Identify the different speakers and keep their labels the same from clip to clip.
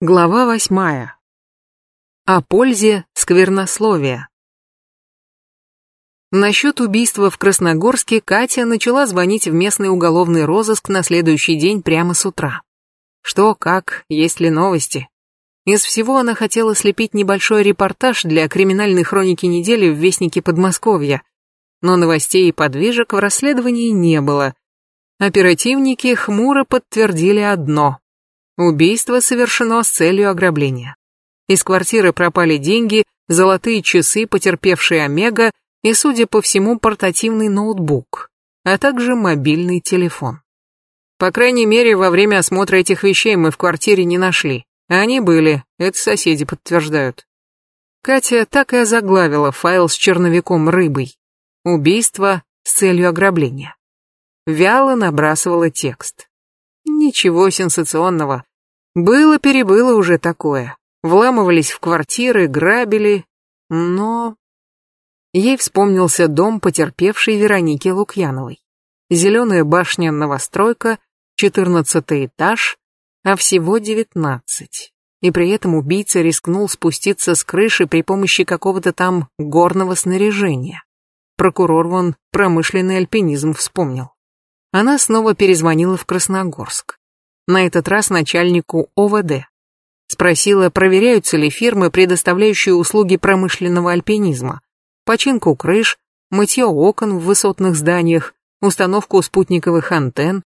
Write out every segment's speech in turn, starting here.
Speaker 1: Глава восьмая. О пользе сквернословия. Насчет убийства в Красногорске Катя начала звонить в местный уголовный розыск на следующий день прямо с утра. Что, как, есть ли новости? Из всего она хотела слепить небольшой репортаж для криминальной хроники недели в Вестнике Подмосковья, но новостей и подвижек в расследовании не было. Оперативники хмуро подтвердили одно Убийство совершено с целью ограбления. Из квартиры пропали деньги, золотые часы, потерпевшие Омега и, судя по всему, портативный ноутбук, а также мобильный телефон. По крайней мере, во время осмотра этих вещей мы в квартире не нашли. Они были, это соседи подтверждают. Катя так и озаглавила файл с черновиком рыбой. Убийство с целью ограбления. Вяло набрасывала текст. Ничего сенсационного. Было-перебыло уже такое. Вламывались в квартиры, грабили, но... Ей вспомнился дом потерпевшей Вероники Лукьяновой. Зеленая башня-новостройка, четырнадцатый этаж, а всего девятнадцать. И при этом убийца рискнул спуститься с крыши при помощи какого-то там горного снаряжения. Прокурор вон промышленный альпинизм вспомнил. Она снова перезвонила в Красногорск на этот раз начальнику ОВД. Спросила, проверяются ли фирмы, предоставляющие услуги промышленного альпинизма, починку крыш, мытье окон в высотных зданиях, установку спутниковых антенн.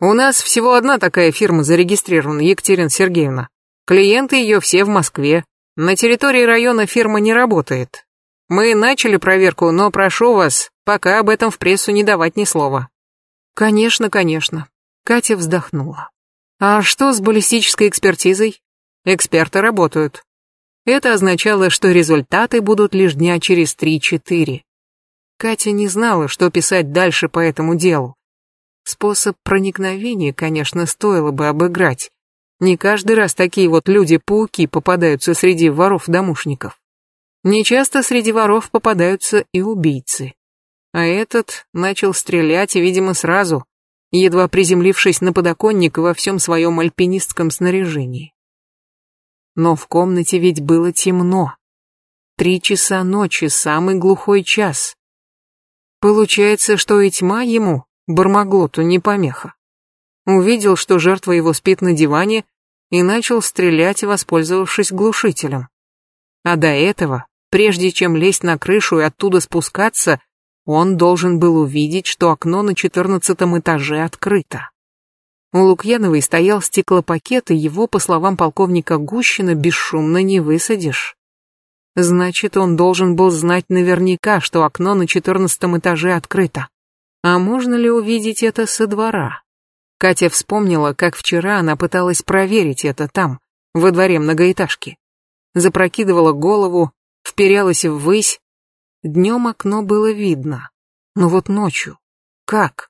Speaker 1: У нас всего одна такая фирма зарегистрирована, Екатерина Сергеевна. Клиенты ее все в Москве. На территории района фирма не работает. Мы начали проверку, но прошу вас, пока об этом в прессу не давать ни слова. Конечно, конечно. Катя вздохнула. А что с баллистической экспертизой? Эксперты работают. Это означало, что результаты будут лишь дня через 3-4. Катя не знала, что писать дальше по этому делу. Способ проникновения, конечно, стоило бы обыграть. Не каждый раз такие вот люди-пауки попадаются среди воров-домушников. Нечасто среди воров попадаются и убийцы. А этот начал стрелять, видимо, сразу, едва приземлившись на подоконник во всем своем альпинистском снаряжении. Но в комнате ведь было темно. Три часа ночи, самый глухой час. Получается, что и тьма ему, Бармаглоту, не помеха. Увидел, что жертва его спит на диване, и начал стрелять, воспользовавшись глушителем. А до этого, прежде чем лезть на крышу и оттуда спускаться, он должен был увидеть, что окно на четырнадцатом этаже открыто. У Лукьяновой стоял стеклопакет, и его, по словам полковника Гущина, бесшумно не высадишь. Значит, он должен был знать наверняка, что окно на четырнадцатом этаже открыто. А можно ли увидеть это со двора? Катя вспомнила, как вчера она пыталась проверить это там, во дворе многоэтажки. Запрокидывала голову, вперялась ввысь, Днем окно было видно, но вот ночью. Как?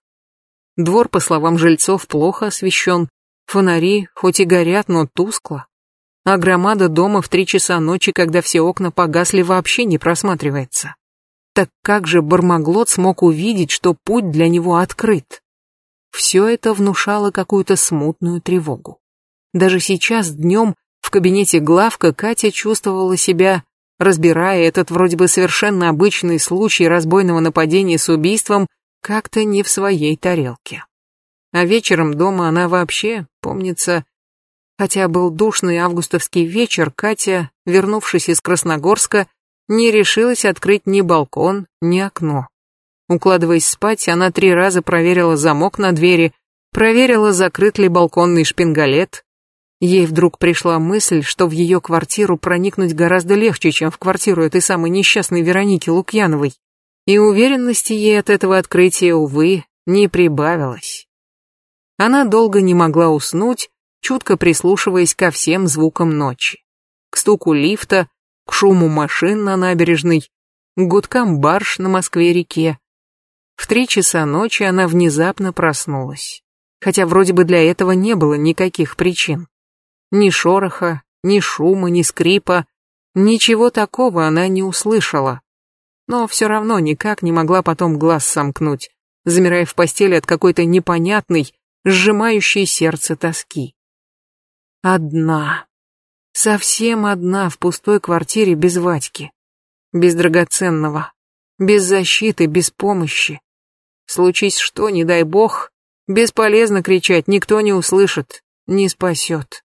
Speaker 1: Двор, по словам жильцов, плохо освещен, фонари хоть и горят, но тускло. А громада дома в три часа ночи, когда все окна погасли, вообще не просматривается. Так как же Бармаглот смог увидеть, что путь для него открыт? Все это внушало какую-то смутную тревогу. Даже сейчас, днем, в кабинете главка Катя чувствовала себя разбирая этот вроде бы совершенно обычный случай разбойного нападения с убийством, как-то не в своей тарелке. А вечером дома она вообще, помнится, хотя был душный августовский вечер, Катя, вернувшись из Красногорска, не решилась открыть ни балкон, ни окно. Укладываясь спать, она три раза проверила замок на двери, проверила, закрыт ли балконный шпингалет, Ей вдруг пришла мысль, что в ее квартиру проникнуть гораздо легче, чем в квартиру этой самой несчастной Вероники Лукьяновой. И уверенности ей от этого открытия, увы, не прибавилось. Она долго не могла уснуть, чутко прислушиваясь ко всем звукам ночи. К стуку лифта, к шуму машин на набережной, к гудкам барж на Москве-реке. В три часа ночи она внезапно проснулась, хотя вроде бы для этого не было никаких причин. Ни шороха, ни шума, ни скрипа, ничего такого она не услышала. Но все равно никак не могла потом глаз сомкнуть, замирая в постели от какой-то непонятной, сжимающей сердце тоски. Одна. Совсем одна в пустой квартире без Вадьки. Без драгоценного. Без защиты, без помощи. Случись что, не дай бог, бесполезно кричать, никто не услышит, не спасет.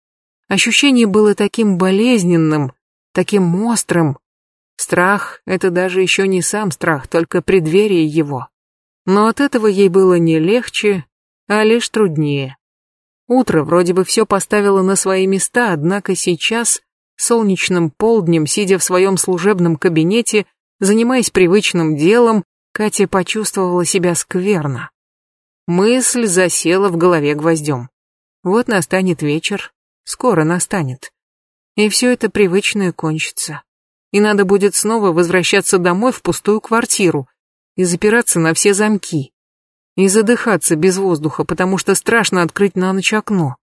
Speaker 1: Ощущение было таким болезненным, таким острым. Страх — это даже еще не сам страх, только преддверие его. Но от этого ей было не легче, а лишь труднее. Утро вроде бы все поставило на свои места, однако сейчас, солнечным полднем, сидя в своем служебном кабинете, занимаясь привычным делом, Катя почувствовала себя скверно. Мысль засела в голове гвоздем. Вот настанет вечер, скоро настанет. И все это привычное кончится. И надо будет снова возвращаться домой в пустую квартиру и запираться на все замки и задыхаться без воздуха, потому что страшно открыть на ночь окно.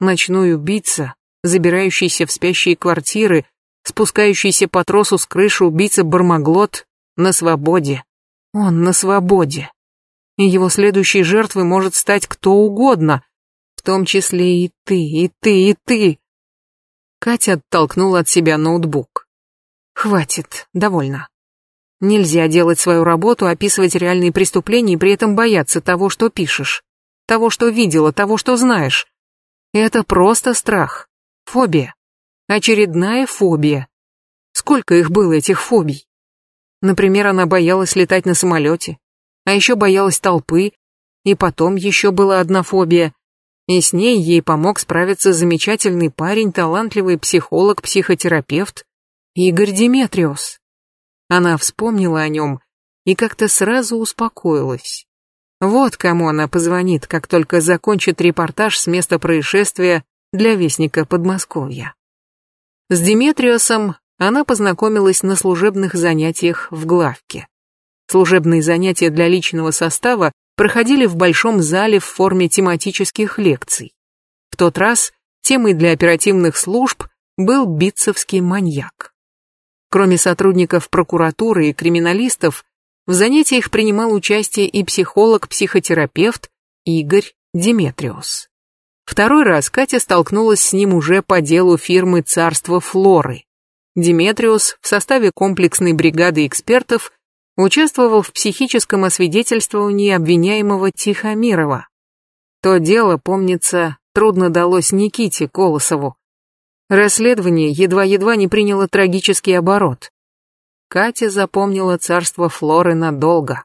Speaker 1: Ночной убийца, забирающийся в спящие квартиры, спускающийся по тросу с крыши убийца-бармаглот на свободе. Он на свободе. И его следующей жертвой может стать кто угодно, том числе и ты, и ты, и ты. Катя оттолкнула от себя ноутбук. Хватит, довольно. Нельзя делать свою работу, описывать реальные преступления и при этом бояться того, что пишешь, того, что видела, того, что знаешь. Это просто страх. Фобия. Очередная фобия. Сколько их было, этих фобий? Например, она боялась летать на самолете, а еще боялась толпы, и потом еще была одна фобия, и с ней ей помог справиться замечательный парень, талантливый психолог, психотерапевт Игорь Диметриус. Она вспомнила о нем и как-то сразу успокоилась. Вот кому она позвонит, как только закончит репортаж с места происшествия для Вестника Подмосковья. С Диметриосом она познакомилась на служебных занятиях в главке. Служебные занятия для личного состава проходили в большом зале в форме тематических лекций. В тот раз темой для оперативных служб был битцевский маньяк. Кроме сотрудников прокуратуры и криминалистов, в занятиях принимал участие и психолог-психотерапевт Игорь Диметриус. Второй раз Катя столкнулась с ним уже по делу фирмы «Царство Флоры». Диметриус в составе комплексной бригады экспертов участвовал в психическом освидетельствовании обвиняемого Тихомирова. То дело, помнится, трудно далось Никите Колосову, Расследование едва-едва не приняло трагический оборот. Катя запомнила царство Флоры надолго.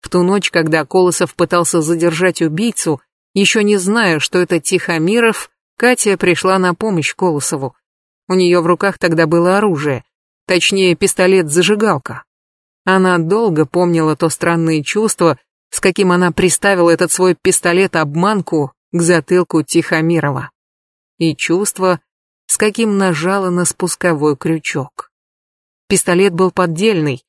Speaker 1: В ту ночь, когда Колосов пытался задержать убийцу, еще не зная, что это Тихомиров, Катя пришла на помощь Колосову. У нее в руках тогда было оружие, точнее пистолет-зажигалка. Она долго помнила то странное чувство, с каким она приставила этот свой пистолет-обманку к затылку Тихомирова. И чувство, с каким нажала на спусковой крючок. Пистолет был поддельный,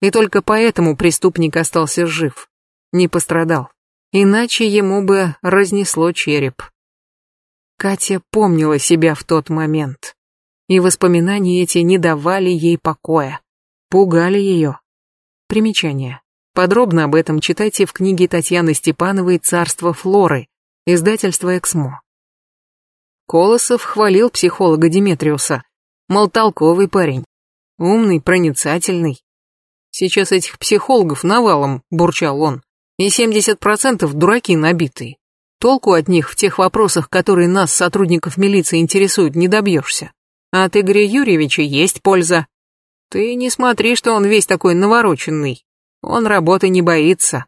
Speaker 1: и только поэтому преступник остался жив, не пострадал, иначе ему бы разнесло череп. Катя помнила себя в тот момент, и воспоминания эти не давали ей покоя, пугали ее. Примечание. Подробно об этом читайте в книге Татьяны Степановой «Царство Флоры», издательство «Эксмо». Колосов хвалил психолога Диметриуса. Мол, толковый парень. Умный, проницательный. Сейчас этих психологов навалом, бурчал он. И 70% дураки набитые. Толку от них в тех вопросах, которые нас, сотрудников милиции, интересуют, не добьешься. А от Игоря Юрьевича есть польза. Ты не смотри, что он весь такой навороченный. Он работы не боится.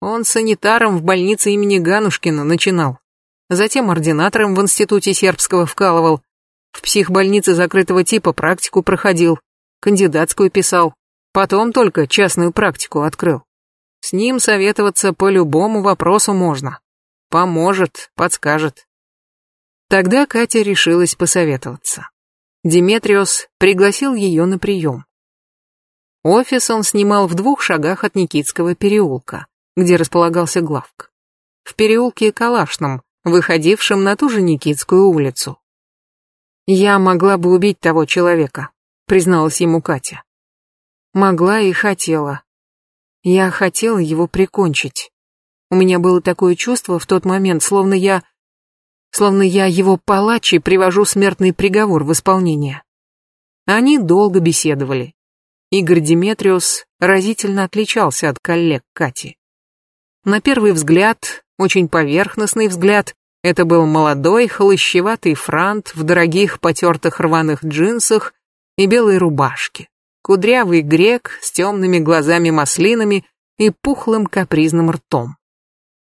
Speaker 1: Он санитаром в больнице имени Ганушкина начинал. Затем ординатором в институте сербского вкалывал. В психбольнице закрытого типа практику проходил. Кандидатскую писал. Потом только частную практику открыл. С ним советоваться по любому вопросу можно. Поможет, подскажет. Тогда Катя решилась посоветоваться. Диметриос пригласил ее на прием. Офис он снимал в двух шагах от Никитского переулка, где располагался главк. В переулке Калашном, выходившим на ту же Никитскую улицу. «Я могла бы убить того человека», — призналась ему Катя. Могла и хотела. Я хотела его прикончить. У меня было такое чувство в тот момент, словно я... словно я его палач и привожу смертный приговор в исполнение. Они долго беседовали. Игорь Диметриус разительно отличался от коллег Кати. На первый взгляд, очень поверхностный взгляд, это был молодой, холощеватый франт в дорогих потертых рваных джинсах и белой рубашке. Кудрявый грек с темными глазами-маслинами и пухлым капризным ртом.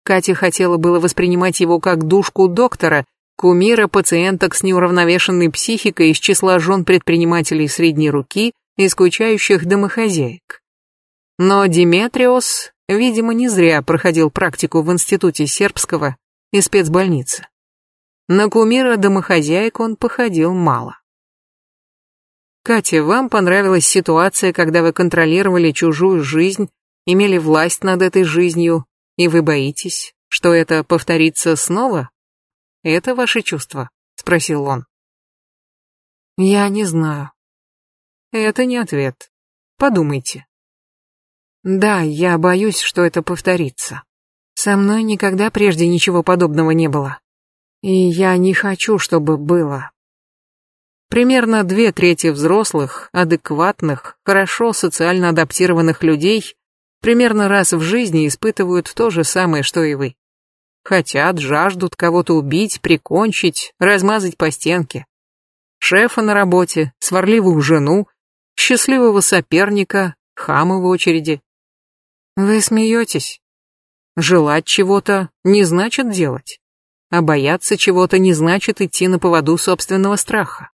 Speaker 1: Катя хотела было воспринимать его как душку доктора, кумира пациенток с неуравновешенной психикой из числа жен предпринимателей средней руки и скучающих домохозяек. Но Диметриос, видимо, не зря проходил практику в институте сербского и спецбольницы. На кумира домохозяек он походил мало. Катя, вам понравилась ситуация, когда вы контролировали чужую жизнь, имели власть над этой жизнью, и вы боитесь, что это повторится снова? Это ваши чувства? Спросил он. Я не знаю. Это не ответ. Подумайте. Да, я боюсь, что это повторится. Со мной никогда прежде ничего подобного не было. И я не хочу, чтобы было. Примерно две трети взрослых, адекватных, хорошо социально адаптированных людей примерно раз в жизни испытывают то же самое, что и вы. Хотят, жаждут кого-то убить, прикончить, размазать по стенке. Шефа на работе, сварливую жену, счастливого соперника, хама в очереди. Вы смеетесь. Желать чего-то не значит делать, а бояться чего-то не значит идти на поводу собственного страха.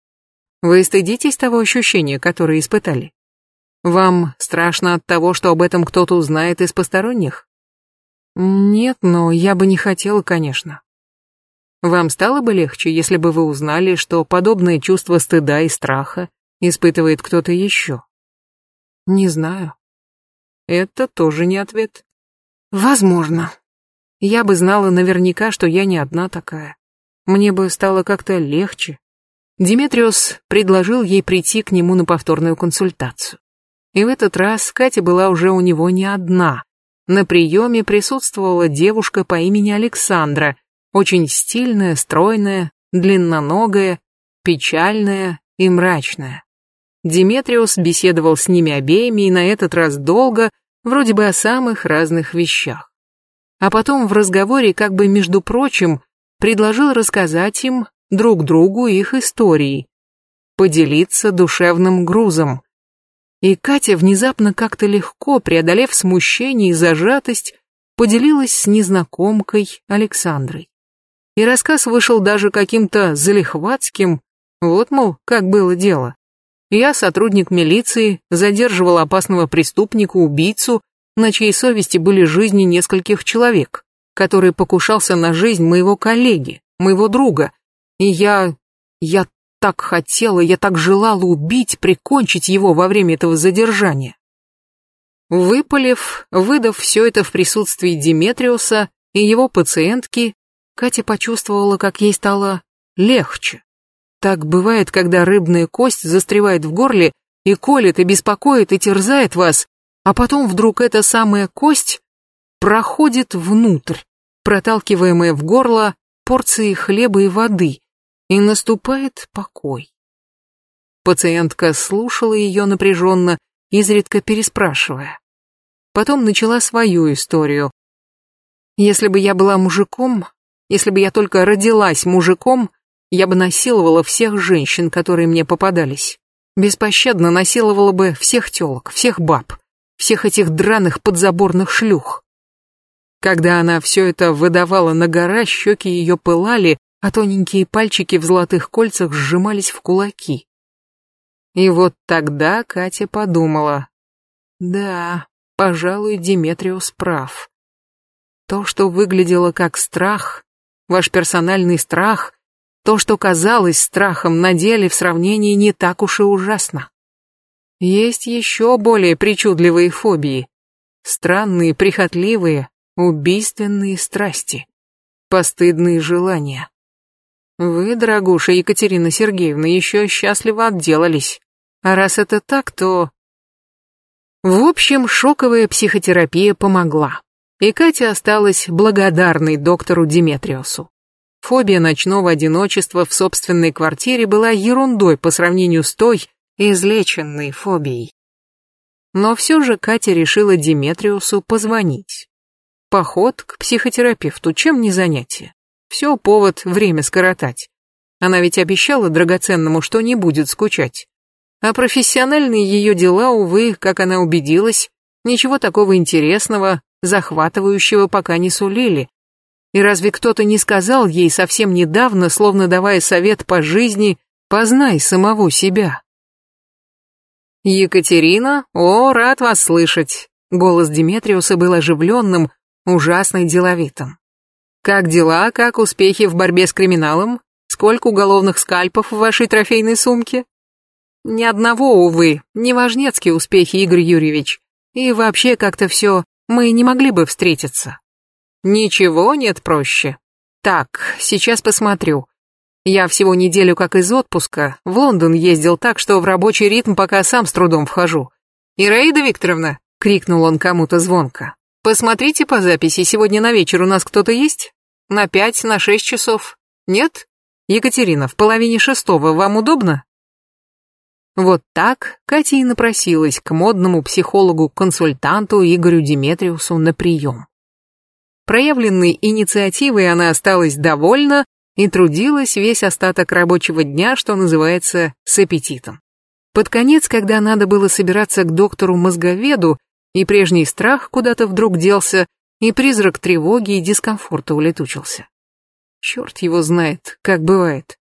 Speaker 1: Вы стыдитесь того ощущения, которое испытали? Вам страшно от того, что об этом кто-то узнает из посторонних? Нет, но я бы не хотела, конечно. Вам стало бы легче, если бы вы узнали, что подобное чувство стыда и страха испытывает кто-то еще? Не знаю. Это тоже не ответ. Возможно. Я бы знала наверняка, что я не одна такая. Мне бы стало как-то легче, Диметриос предложил ей прийти к нему на повторную консультацию. И в этот раз Катя была уже у него не одна. На приеме присутствовала девушка по имени Александра, очень стильная, стройная, длинноногая, печальная и мрачная. Диметриус беседовал с ними обеими и на этот раз долго, вроде бы о самых разных вещах. А потом в разговоре, как бы между прочим, предложил рассказать им друг другу их истории, поделиться душевным грузом. И Катя внезапно как-то легко, преодолев смущение и зажатость, поделилась с незнакомкой Александрой. И рассказ вышел даже каким-то залихватским, вот, мол, как было дело. Я, сотрудник милиции, задерживал опасного преступника, убийцу, на чьей совести были жизни нескольких человек, который покушался на жизнь моего коллеги, моего друга, и я... я так хотела, я так желала убить, прикончить его во время этого задержания. Выпалив, выдав все это в присутствии Диметриуса и его пациентки, Катя почувствовала, как ей стало легче. Так бывает, когда рыбная кость застревает в горле и колет, и беспокоит, и терзает вас, а потом вдруг эта самая кость проходит внутрь, проталкиваемая в горло порции хлеба и воды, и наступает покой. Пациентка слушала ее напряженно, изредка переспрашивая. Потом начала свою историю. Если бы я была мужиком, если бы я только родилась мужиком, я бы насиловала всех женщин, которые мне попадались. Беспощадно насиловала бы всех телок, всех баб, всех этих драных подзаборных шлюх. Когда она все это выдавала на гора, щеки ее пылали, а тоненькие пальчики в золотых кольцах сжимались в кулаки. И вот тогда Катя подумала, да, пожалуй, Диметриус прав. То, что выглядело как страх, ваш персональный страх, то, что казалось страхом, на деле в сравнении не так уж и ужасно. Есть еще более причудливые фобии, странные, прихотливые, убийственные страсти, постыдные желания. Вы, дорогуша Екатерина Сергеевна, еще счастливо отделались. А раз это так, то... В общем, шоковая психотерапия помогла. И Катя осталась благодарной доктору Диметриусу. Фобия ночного одиночества в собственной квартире была ерундой по сравнению с той излеченной фобией. Но все же Катя решила Диметриусу позвонить. Поход к психотерапевту, чем не занятие? Все повод время скоротать. Она ведь обещала драгоценному, что не будет скучать. А профессиональные ее дела, увы, как она убедилась, ничего такого интересного, захватывающего пока не сулили. И разве кто-то не сказал ей совсем недавно, словно давая совет по жизни, познай самого себя? «Екатерина, о, рад вас слышать!» Голос Диметриуса был оживленным, ужасно деловитым. «Как дела, как успехи в борьбе с криминалом? Сколько уголовных скальпов в вашей трофейной сумке?» «Ни одного, увы, не важнецкие успехи, Игорь Юрьевич. И вообще как-то все, мы не могли бы встретиться». «Ничего нет проще. Так, сейчас посмотрю. Я всего неделю как из отпуска в Лондон ездил так, что в рабочий ритм пока сам с трудом вхожу. «Ираида Викторовна!» — крикнул он кому-то звонко. «Посмотрите по записи, сегодня на вечер у нас кто-то есть? На пять, на шесть часов? Нет? Екатерина, в половине шестого вам удобно?» Вот так Катя и напросилась к модному психологу-консультанту Игорю Диметриусу на прием. Проявленной инициативой она осталась довольна, и трудилась весь остаток рабочего дня, что называется, с аппетитом. Под конец, когда надо было собираться к доктору-мозговеду, и прежний страх куда-то вдруг делся, и призрак тревоги и дискомфорта улетучился. Черт его знает, как бывает.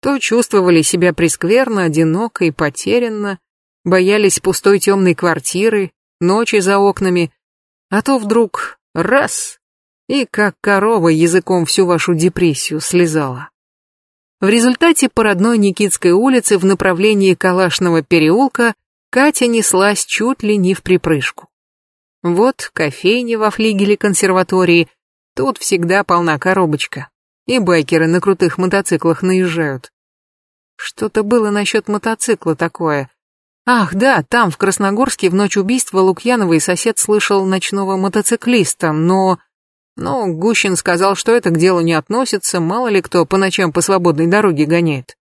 Speaker 1: То чувствовали себя прескверно, одиноко и потерянно, боялись пустой темной квартиры, ночи за окнами, а то вдруг раз и как корова языком всю вашу депрессию слезала. В результате по родной Никитской улице в направлении Калашного переулка Катя неслась чуть ли не в припрыжку. Вот кофейня во флигеле консерватории, тут всегда полна коробочка, и байкеры на крутых мотоциклах наезжают. Что-то было насчет мотоцикла такое. Ах, да, там, в Красногорске, в ночь убийства Лукьяновой сосед слышал ночного мотоциклиста, но... Но Гущин сказал, что это к делу не относится, мало ли кто по ночам по свободной дороге гоняет.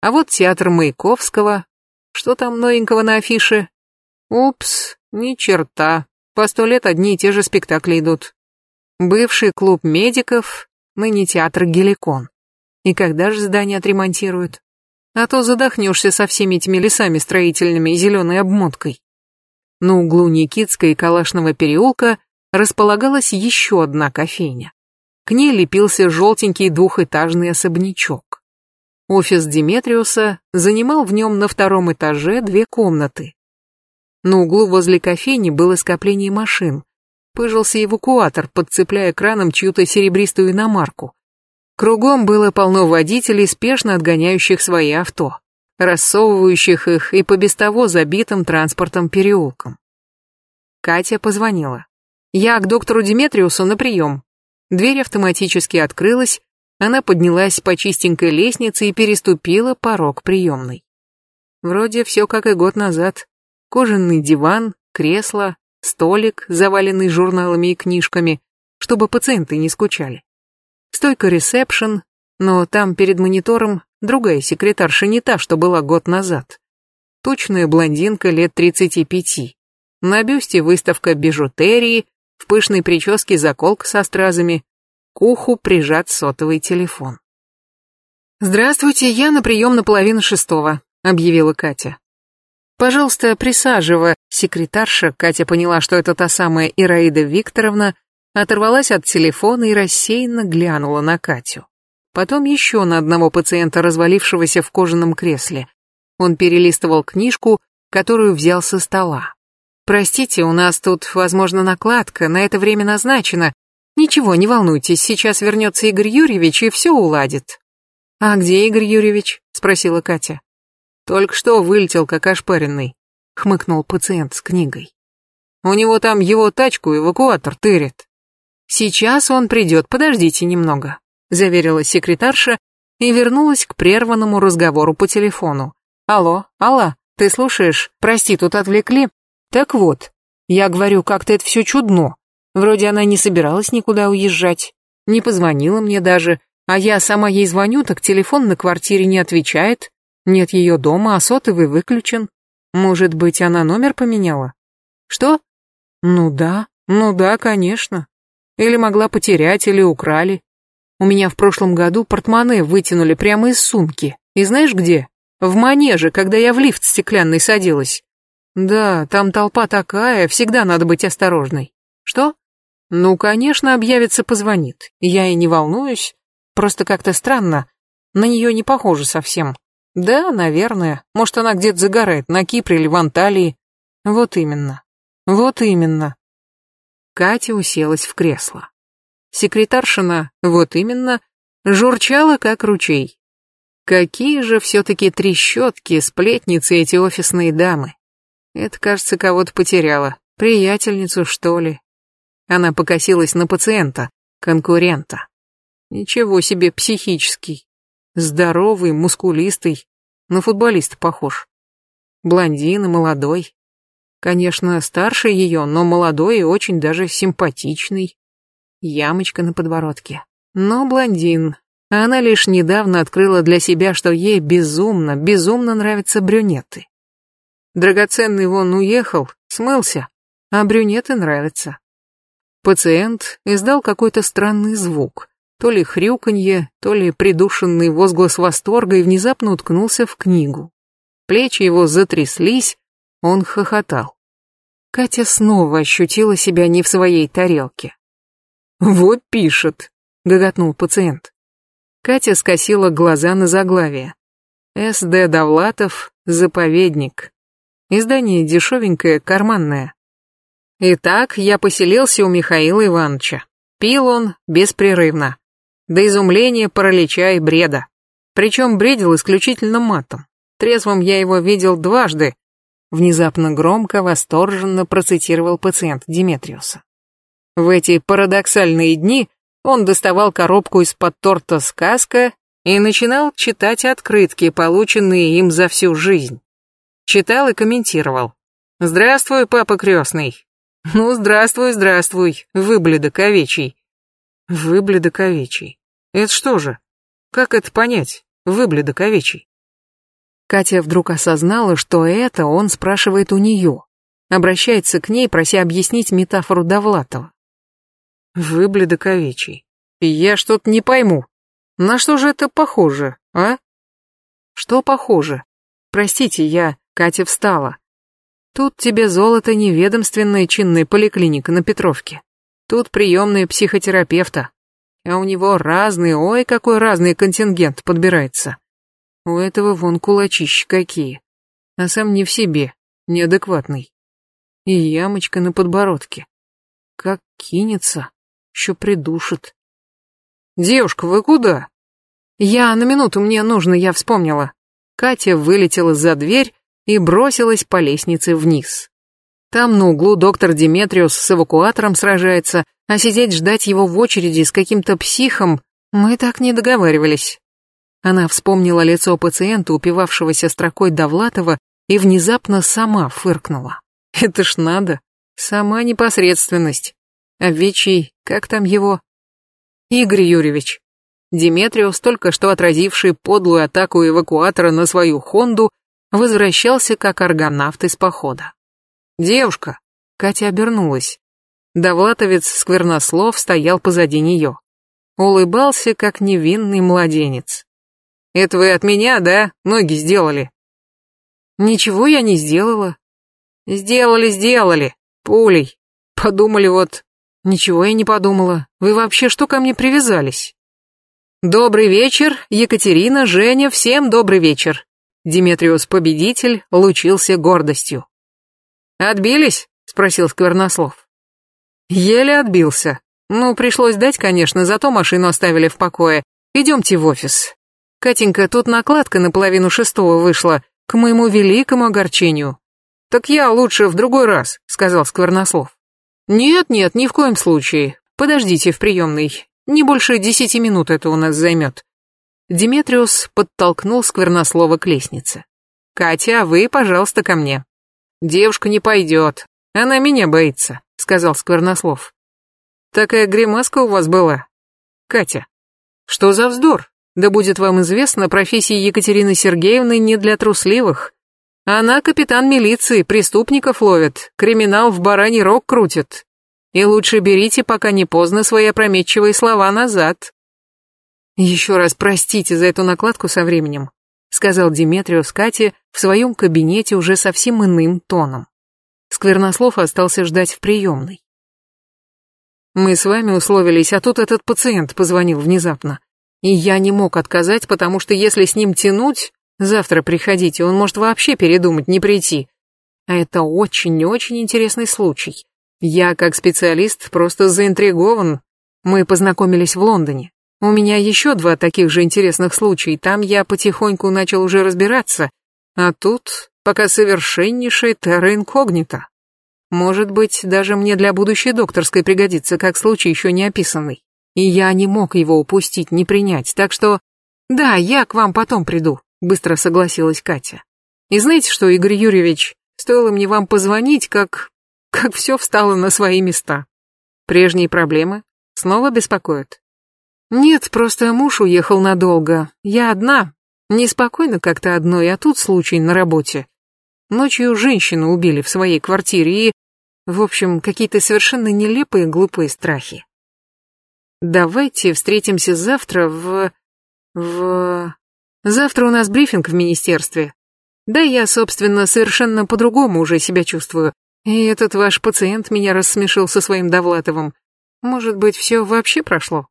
Speaker 1: А вот театр Маяковского. Что там новенького на афише? Упс, ни черта. По сто лет одни и те же спектакли идут. Бывший клуб медиков, ныне театр Геликон. И когда же здание отремонтируют? А то задохнешься со всеми этими лесами строительными и зеленой обмоткой. На углу Никитской и Калашного переулка располагалась еще одна кофейня. К ней лепился желтенький двухэтажный особнячок. Офис Диметриуса занимал в нем на втором этаже две комнаты. На углу возле кофейни было скопление машин. Пыжился эвакуатор, подцепляя краном чью-то серебристую иномарку. Кругом было полно водителей, спешно отгоняющих свои авто, рассовывающих их и по без того забитым транспортом переулкам. Катя позвонила. Я к доктору Диметриусу на прием. Дверь автоматически открылась, она поднялась по чистенькой лестнице и переступила порог приемной. Вроде все как и год назад. Кожаный диван, кресло, столик, заваленный журналами и книжками, чтобы пациенты не скучали. Стойка ресепшн, но там перед монитором другая секретарша не та, что была год назад. Точная блондинка лет 35. На бюсте выставка бижутерии, в пышной прическе заколка со стразами, к уху прижат сотовый телефон. «Здравствуйте, я на прием на половину шестого», — объявила Катя. «Пожалуйста, присаживай». Секретарша, Катя поняла, что это та самая Ираида Викторовна, оторвалась от телефона и рассеянно глянула на Катю. Потом еще на одного пациента, развалившегося в кожаном кресле. Он перелистывал книжку, которую взял со стола. Простите, у нас тут, возможно, накладка, на это время назначено. Ничего, не волнуйтесь, сейчас вернется Игорь Юрьевич и все уладит. А где Игорь Юрьевич? Спросила Катя. Только что вылетел, как ошпаренный, хмыкнул пациент с книгой. У него там его тачку эвакуатор тырит. Сейчас он придет, подождите немного, заверила секретарша и вернулась к прерванному разговору по телефону. Алло, алло, ты слушаешь? Прости, тут отвлекли. Так вот, я говорю, как-то это все чудно. Вроде она не собиралась никуда уезжать, не позвонила мне даже, А я сама ей звоню, так телефон на квартире не отвечает. Нет ее дома, а сотовый выключен. Может быть, она номер поменяла? Что? Ну да, ну да, конечно. Или могла потерять, или украли. У меня в прошлом году портмоне вытянули прямо из сумки. И знаешь где? В манеже, когда я в лифт стеклянный садилась. Да, там толпа такая, всегда надо быть осторожной. Что? Ну, конечно, объявится, позвонит. Я и не волнуюсь. Просто как-то странно. На нее не похоже совсем. Да, наверное. Может, она где-то загорает, на Кипре или в Анталии. Вот именно. Вот именно. Катя уселась в кресло. Секретаршина, вот именно, журчала как ручей. Какие же все-таки трещотки, сплетницы эти офисные дамы. Это, кажется, кого-то потеряла. Приятельницу, что ли. Она покосилась на пациента, конкурента. Ничего себе психический. Здоровый, мускулистый. На футболиста похож. Блондин и молодой. Конечно, старше ее, но молодой и очень даже симпатичный. Ямочка на подбородке. Но блондин. Она лишь недавно открыла для себя, что ей безумно, безумно нравятся брюнеты. Драгоценный вон уехал, смылся, а брюнеты нравятся. Пациент издал какой-то странный звук, то ли хрюканье, то ли придушенный возглас восторга и внезапно уткнулся в книгу. Плечи его затряслись, он хохотал. Катя снова ощутила себя не в своей тарелке. «Вот пишет», — гоготнул пациент. Катя скосила глаза на заглавие. «С.Д. Довлатов, заповедник». Издание дешевенькое, карманное. Итак, я поселился у Михаила Ивановича. Пил он беспрерывно. До изумления, паралича и бреда. Причем бредил исключительно матом. Трезвым я его видел дважды. Внезапно громко, восторженно процитировал пациент Диметриуса. В эти парадоксальные дни он доставал коробку из-под торта «Сказка» и начинал читать открытки, полученные им за всю жизнь. Читал и комментировал. «Здравствуй, папа крестный». «Ну, здравствуй, здравствуй, выбледок овечий». Выбледок овечий. Это что же? Как это понять? Выбледок овечий. Катя вдруг осознала, что это он спрашивает у нее. Обращается к ней, прося объяснить метафору Довлатова. Выбледок овечий. Я что-то не пойму. На что же это похоже, а? Что похоже? Простите, я... Катя встала. Тут тебе золото неведомственная чинная поликлиника на Петровке. Тут приемная психотерапевта. А у него разный, ой, какой разный контингент подбирается. У этого вон кулачища какие. А сам не в себе, неадекватный. И ямочка на подбородке. Как кинется, еще придушит. «Девушка, вы куда?» «Я на минуту, мне нужно, я вспомнила». Катя вылетела за дверь и бросилась по лестнице вниз. Там на углу доктор Диметриус с эвакуатором сражается, а сидеть ждать его в очереди с каким-то психом мы так не договаривались. Она вспомнила лицо пациента, упивавшегося строкой Довлатова, и внезапно сама фыркнула. Это ж надо. Сама непосредственность. Овечий, как там его? Игорь Юрьевич. Диметриус, только что отразивший подлую атаку эвакуатора на свою Хонду, возвращался как аргонавт из похода. «Девушка!» Катя обернулась. Довлатовец сквернослов стоял позади нее. Улыбался, как невинный младенец. «Это вы от меня, да? Ноги сделали?» «Ничего я не сделала». «Сделали, сделали. Пулей. Подумали вот...» «Ничего я не подумала. Вы вообще что ко мне привязались?» «Добрый вечер, Екатерина, Женя, всем добрый вечер. Диметриус-победитель лучился гордостью. «Отбились?» — спросил Сквернослов. «Еле отбился. Ну, пришлось дать, конечно, зато машину оставили в покое. Идемте в офис. Катенька, тут накладка на половину шестого вышла, к моему великому огорчению». «Так я лучше в другой раз», — сказал Сквернослов. «Нет-нет, ни в коем случае. Подождите в приемной. Не больше десяти минут это у нас займет. Диметриус подтолкнул Сквернослова к лестнице. «Катя, а вы, пожалуйста, ко мне». «Девушка не пойдет. Она меня боится», — сказал Сквернослов. «Такая гримаска у вас была?» «Катя». Что за вздор? Да будет вам известно, профессия Екатерины Сергеевны не для трусливых. Она капитан милиции, преступников ловит, криминал в бараний рог крутит. И лучше берите, пока не поздно, свои опрометчивые слова назад. Еще раз простите за эту накладку со временем, сказал Диметриус Кате в своем кабинете уже совсем иным тоном. Сквернослов остался ждать в приемной. Мы с вами условились, а тут этот пациент позвонил внезапно. И я не мог отказать, потому что если с ним тянуть, завтра приходите, он может вообще передумать, не прийти. А это очень-очень интересный случай. Я, как специалист, просто заинтригован. Мы познакомились в Лондоне. У меня еще два таких же интересных случая, там я потихоньку начал уже разбираться, а тут пока совершеннейшая терра инкогнита. Может быть, даже мне для будущей докторской пригодится, как случай еще не описанный. И я не мог его упустить, не принять, так что... Да, я к вам потом приду, быстро согласилась Катя. И знаете что, Игорь Юрьевич, стоило мне вам позвонить, как... как все встало на свои места. Прежние проблемы снова беспокоят? Нет, просто муж уехал надолго. Я одна. Неспокойно как-то одной, а тут случай на работе. Ночью женщину убили в своей квартире и... В общем, какие-то совершенно нелепые глупые страхи. Давайте встретимся завтра в... в... Завтра у нас брифинг в министерстве. Да, я, собственно, совершенно по-другому уже себя чувствую. И этот ваш пациент меня рассмешил со своим Довлатовым. Может быть, все вообще прошло?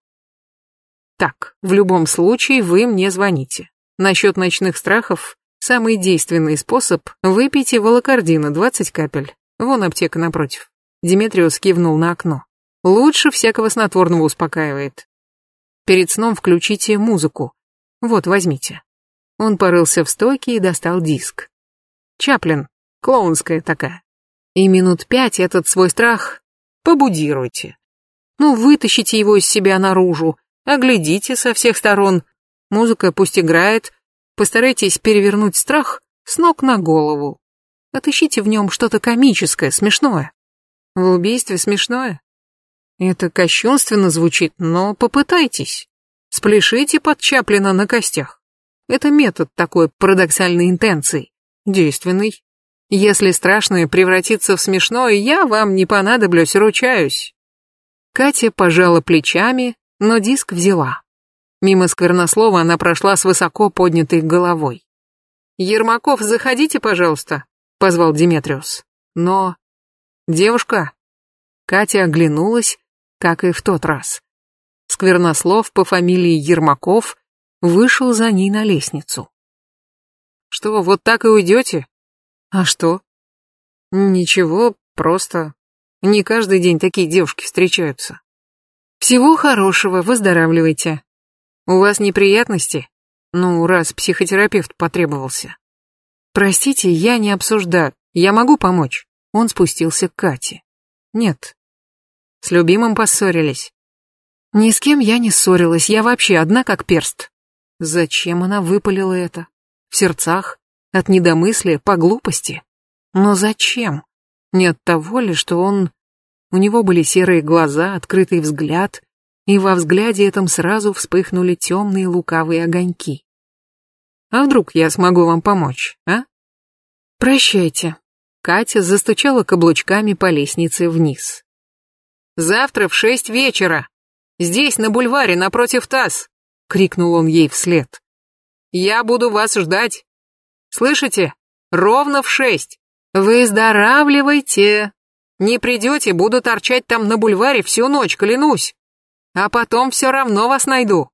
Speaker 1: Так, в любом случае вы мне звоните. Насчет ночных страхов, самый действенный способ – выпейте волокордина 20 капель. Вон аптека напротив. Диметриус кивнул на окно. Лучше всякого снотворного успокаивает. Перед сном включите музыку. Вот, возьмите. Он порылся в стойке и достал диск. Чаплин, клоунская такая. И минут пять этот свой страх побудируйте. Ну, вытащите его из себя наружу, оглядите со всех сторон. Музыка пусть играет, постарайтесь перевернуть страх с ног на голову. Отыщите в нем что-то комическое, смешное. В убийстве смешное? Это кощунственно звучит, но попытайтесь. Спляшите под Чаплина на костях. Это метод такой парадоксальной интенции. Действенный. Если страшное превратится в смешное, я вам не понадоблюсь, ручаюсь. Катя пожала плечами, но диск взяла. Мимо Сквернослова она прошла с высоко поднятой головой. «Ермаков, заходите, пожалуйста», — позвал Диметриус. Но... «Девушка...» Катя оглянулась, как и в тот раз. Сквернослов по фамилии Ермаков вышел за ней на лестницу. «Что, вот так и уйдете?» «А что?» «Ничего, просто... Не каждый день такие девушки встречаются». «Всего хорошего, выздоравливайте. У вас неприятности? Ну, раз психотерапевт потребовался». «Простите, я не обсуждаю. Я могу помочь?» Он спустился к Кате. «Нет, с любимым поссорились. Ни с кем я не ссорилась, я вообще одна как перст. Зачем она выпалила это? В сердцах? От недомыслия, по глупости? Но зачем? Не от того ли, что он... У него были серые глаза, открытый взгляд, и во взгляде этом сразу вспыхнули темные лукавые огоньки. А вдруг я смогу вам помочь, а? Прощайте. Катя застучала каблучками по лестнице вниз. Завтра в шесть вечера. Здесь, на бульваре, напротив ТАСС!» — крикнул он ей вслед. «Я буду вас ждать. Слышите? Ровно в шесть. Выздоравливайте. Не придете, буду торчать там на бульваре всю ночь, клянусь. А потом все равно вас найду.